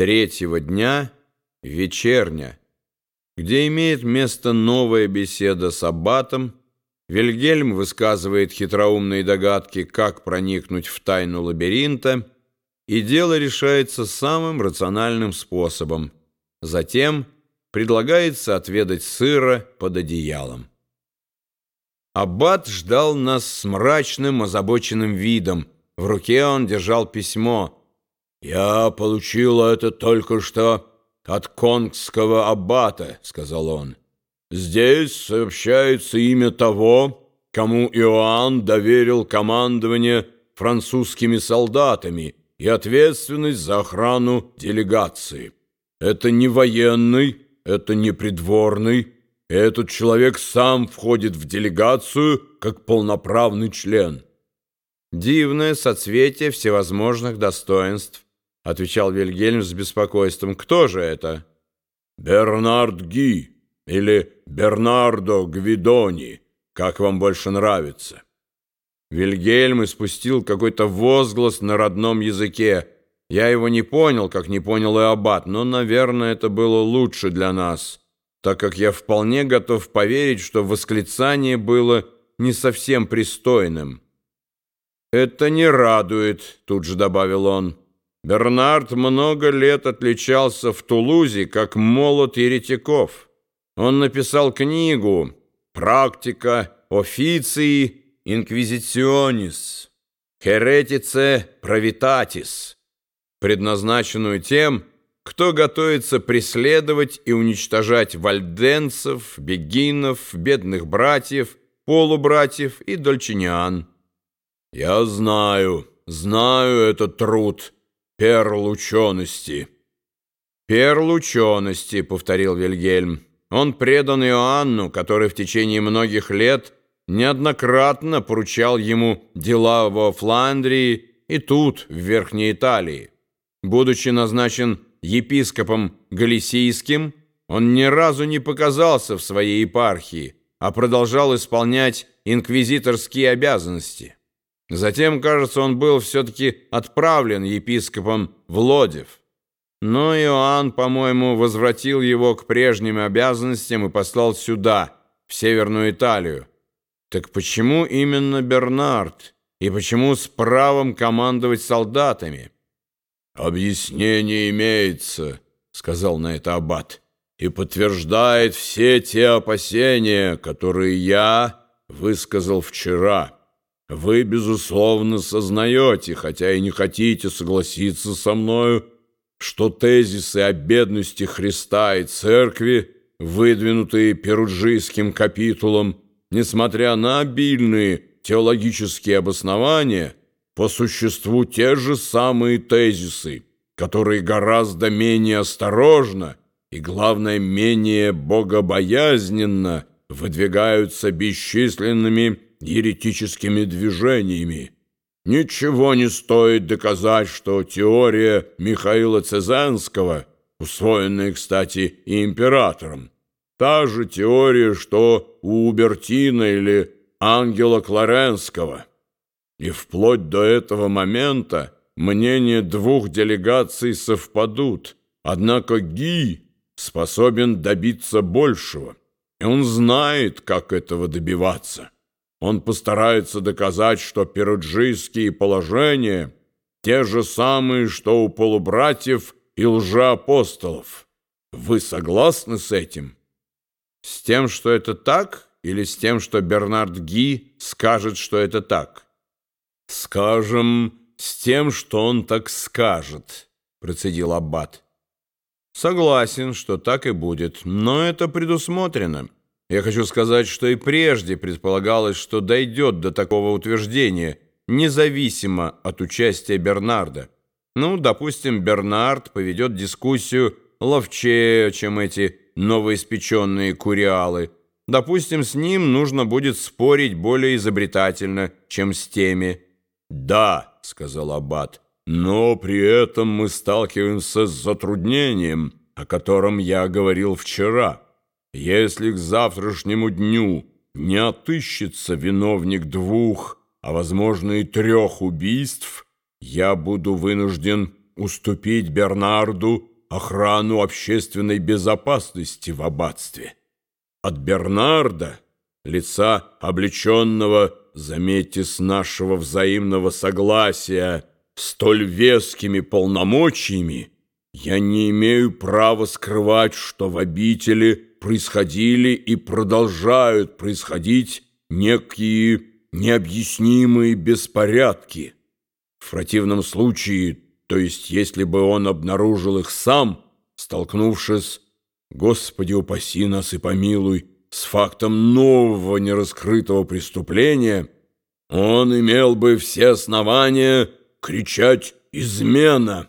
третьего дня вечерня, где имеет место новая беседа с аббатом, Вильгельм высказывает хитроумные догадки, как проникнуть в тайну лабиринта, и дело решается самым рациональным способом. Затем предлагается отведать сыра под одеялом. Аббат ждал нас с мрачным, озабоченным видом. В руке он держал письмо. «Я получил это только что от конгского аббата», — сказал он. «Здесь сообщается имя того, кому Иоанн доверил командование французскими солдатами и ответственность за охрану делегации. Это не военный, это не придворный, этот человек сам входит в делегацию как полноправный член. Дивное соцветие всевозможных достоинств, отвечал Вильгельм с беспокойством. Кто же это? Бернард Ги или Бернардо Гвидони, как вам больше нравится. Вильгельм испустил какой-то возглас на родном языке. Я его не понял, как не понял и аббат, но, наверное, это было лучше для нас так как я вполне готов поверить, что восклицание было не совсем пристойным. «Это не радует», — тут же добавил он. «Бернард много лет отличался в Тулузе как молот еретиков. Он написал книгу «Практика официи инквизиционис, херетице правитатис», предназначенную тем, кто готовится преследовать и уничтожать вальденцев, бегинов, бедных братьев, полубратьев и дольчинян. Я знаю, знаю этот труд, перл учености. Перл учености, повторил Вильгельм. Он предан Иоанну, который в течение многих лет неоднократно поручал ему дела во Фландрии и тут, в Верхней Италии. Будучи назначен епископом Галисийским, он ни разу не показался в своей епархии, а продолжал исполнять инквизиторские обязанности. Затем, кажется, он был все-таки отправлен епископом в Лодев. Но Иоанн, по-моему, возвратил его к прежним обязанностям и послал сюда, в Северную Италию. Так почему именно Бернард? И почему с правом командовать солдатами? «Объяснение имеется», — сказал на это аббат, «и подтверждает все те опасения, которые я высказал вчера. Вы, безусловно, сознаете, хотя и не хотите согласиться со мною, что тезисы о бедности Христа и Церкви, выдвинутые Перуджийским капитулом, несмотря на обильные теологические обоснования, по существу те же самые тезисы, которые гораздо менее осторожно и, главное, менее богобоязненно выдвигаются бесчисленными еретическими движениями. Ничего не стоит доказать, что теория Михаила Цезанского, усвоенная, кстати, и императором, та же теория, что у Убертина или Ангела Кларенского – и вплоть до этого момента мнения двух делегаций совпадут. Однако Ги способен добиться большего, и он знает, как этого добиваться. Он постарается доказать, что перуджийские положения те же самые, что у полубратьев и лжеапостолов. Вы согласны с этим? С тем, что это так, или с тем, что Бернард Ги скажет, что это так? «Скажем, с тем, что он так скажет», — процедил Аббат. «Согласен, что так и будет, но это предусмотрено. Я хочу сказать, что и прежде предполагалось, что дойдет до такого утверждения, независимо от участия Бернарда. Ну, допустим, Бернард поведет дискуссию ловчее, чем эти новоиспеченные куриалы. Допустим, с ним нужно будет спорить более изобретательно, чем с теми, «Да», — сказал Аббат, — «но при этом мы сталкиваемся с затруднением, о котором я говорил вчера. Если к завтрашнему дню не отыщется виновник двух, а, возможно, и трех убийств, я буду вынужден уступить Бернарду охрану общественной безопасности в аббатстве. От Бернарда, лица облеченного, заметьте, с нашего взаимного согласия, столь вескими полномочиями, я не имею права скрывать, что в обители происходили и продолжают происходить некие необъяснимые беспорядки. В противном случае, то есть если бы он обнаружил их сам, столкнувшись, Господи упаси нас и помилуй, с фактом нового нераскрытого преступления, он имел бы все основания кричать «измена».